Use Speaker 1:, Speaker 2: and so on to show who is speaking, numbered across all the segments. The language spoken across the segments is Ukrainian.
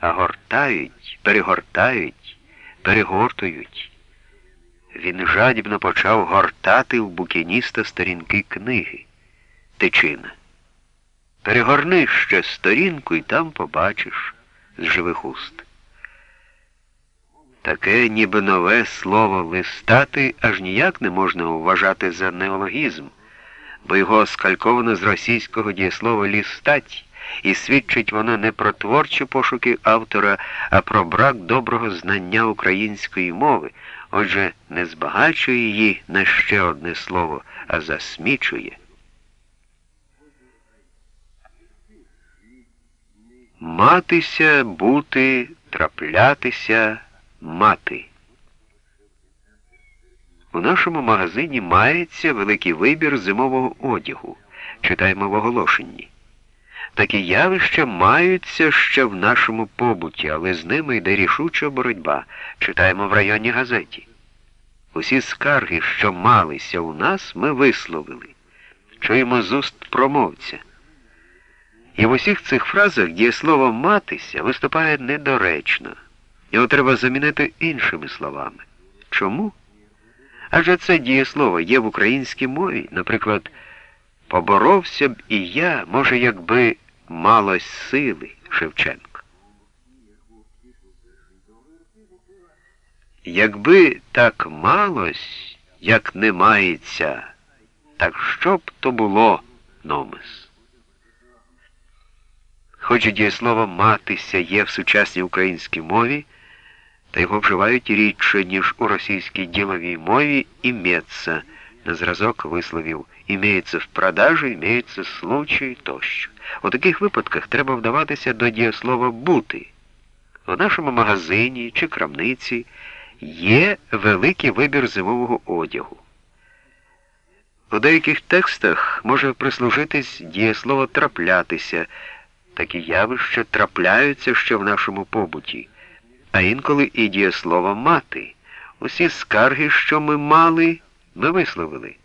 Speaker 1: а гортають, перегортають, перегортують. Він жадібно почав гортати в букініста сторінки книги. Тичина. Перегорни ще сторінку і там побачиш з живих уст. Таке ніби нове слово листати аж ніяк не можна вважати за неологізм, бо його скальковано з російського дієслова лістать, і свідчить воно не про творчі пошуки автора, а про брак доброго знання української мови, отже, не збагачує її на ще одне слово, а засмічує. Матися, бути, траплятися, мати. У нашому магазині мається великий вибір зимового одягу. Читаємо в оголошенні. Такі явища маються ще в нашому побуті, але з ними йде рішуча боротьба. Читаємо в районній газеті. Усі скарги, що малися у нас, ми висловили. Чуємо з уст промовця. І в усіх цих фразах дієслово матися виступає недоречно. Його треба замінити іншими словами. Чому? Адже це дієслово є в українській мові, наприклад, поборовся б і я, може, якби малось сили Шевченко. Якби так малось, як не мається, так що б то було номис? Хоч дієслово матися є в сучасній українській мові, та його вживають рідше, ніж у російській діловій мові іметься, на зразок висловів імеється в продажі, імеється случай тощо. У таких випадках треба вдаватися до дієслова бути. У нашому магазині чи крамниці є великий вибір зимового одягу. У деяких текстах може прислужитись дієслово траплятися. Такі явища трапляються ще в нашому побуті, а інколи і дієслово мати. Усі скарги, що ми мали, ми висловили.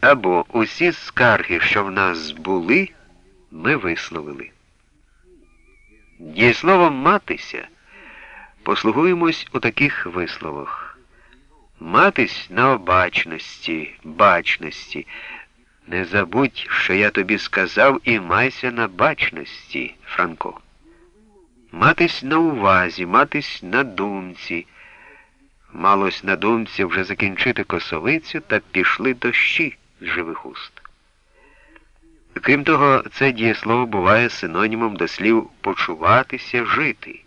Speaker 1: Або усі скарги, що в нас були, ми висловили. Дієсловом матися послугуємось у таких висловах. Матись на обачності, бачності. Не забудь, що я тобі сказав, і майся на бачності, Франко. Матись на увазі, матись на думці. Малось на думці вже закінчити косовицю, та пішли дощі з живих уст. Крім того, це дієслово буває синонімом до слів почуватися, жити.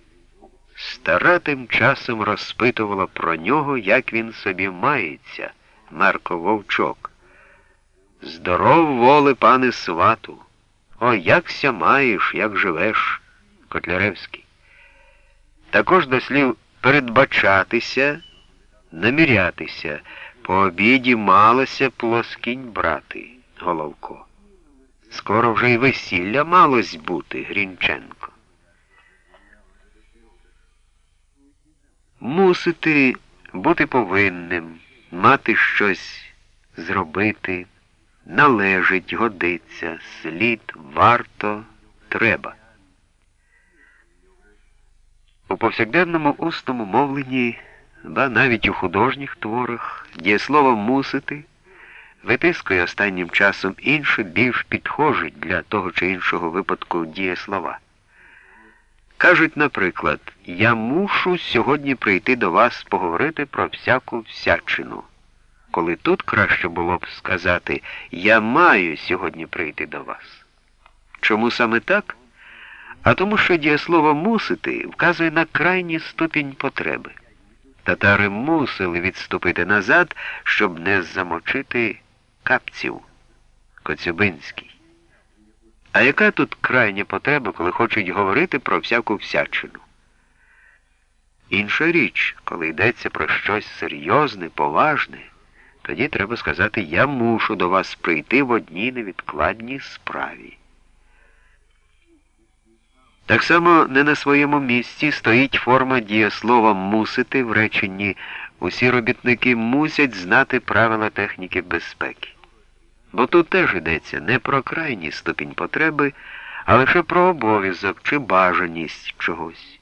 Speaker 1: Стара тим часом розпитувала про нього, як він собі мається, Марко Вовчок. Здоров воли, пане свату. О, якся маєш, як живеш, Котляревський. Також до слів передбачатися, намірятися, по обіді малося плоскінь брати, Головко. Скоро вже й весілля малось бути, Грінченко. Мусити бути повинним, мати щось зробити належить, годиться, слід, варто, треба. У повсякденному усному мовленні, ба навіть у художніх творах, дієслово мусити витискує останнім часом інше, більш підхожі для того чи іншого випадку дієслова. Кажуть, наприклад, я мушу сьогодні прийти до вас поговорити про всяку всячину коли тут краще було б сказати Я маю сьогодні прийти до вас. Чому саме так? А тому, що дієслово мусити вказує на крайній ступінь потреби. Татари мусили відступити назад, щоб не замочити капців Коцюбинський. А яка тут крайня потреба, коли хочуть говорити про всяку всячину? Інша річ, коли йдеться про щось серйозне, поважне. Тоді треба сказати, я мушу до вас прийти в одній невідкладній справі. Так само не на своєму місці стоїть форма дієслова мусити в реченні усі робітники мусять знати правила техніки безпеки. Бо тут теж йдеться не про крайній ступінь потреби, а лише про обов'язок чи бажаність чогось.